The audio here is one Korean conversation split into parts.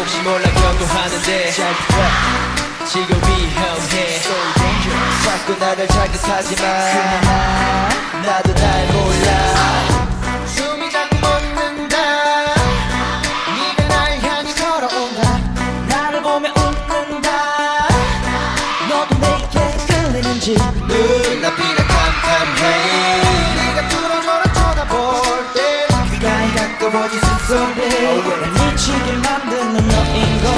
혹시 몰라 경고하는데. 지금 위험해. 자꾸 나를 자극하지마. 나도 날 몰라. 숨이 딱 멎는다. 네가 날 향해 걸어온다. 나를 보며 웃는다. 너도 내게 끌리는지. 거짓은 소리 난 미치게 만드는 너인 걸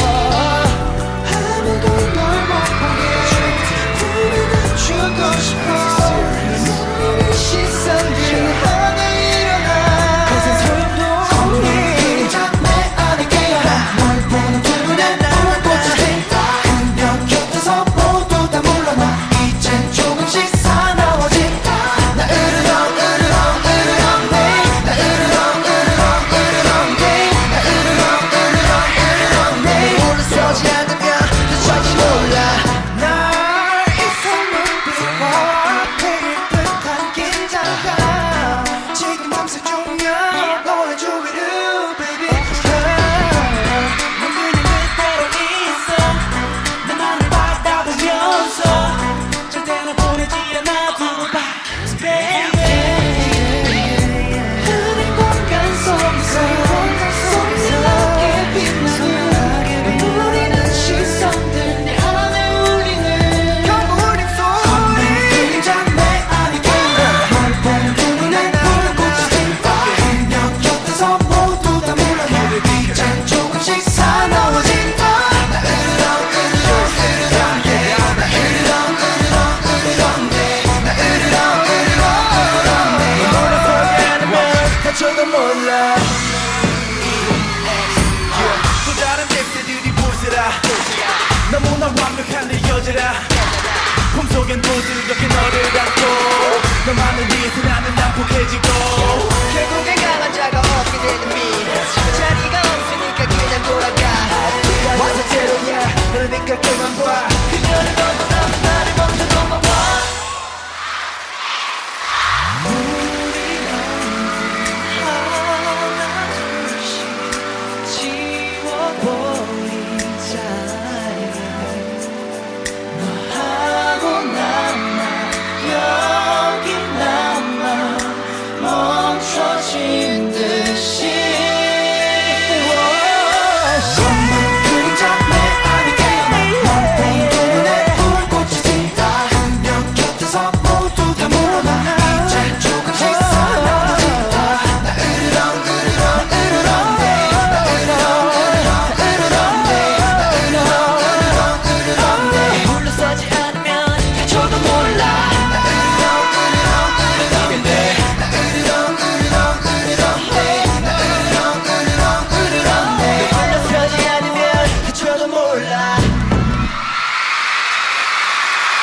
아무도 널 못 보게 꺼져라. 품속엔 부드럽게 너를 안고 너만을 위해서 나는 난폭해지고 결국엔 강한 자가 없게 되는 미 자리가 없으니까 그냥 돌아가. 와서 제로야 너를 내 깎게만 봐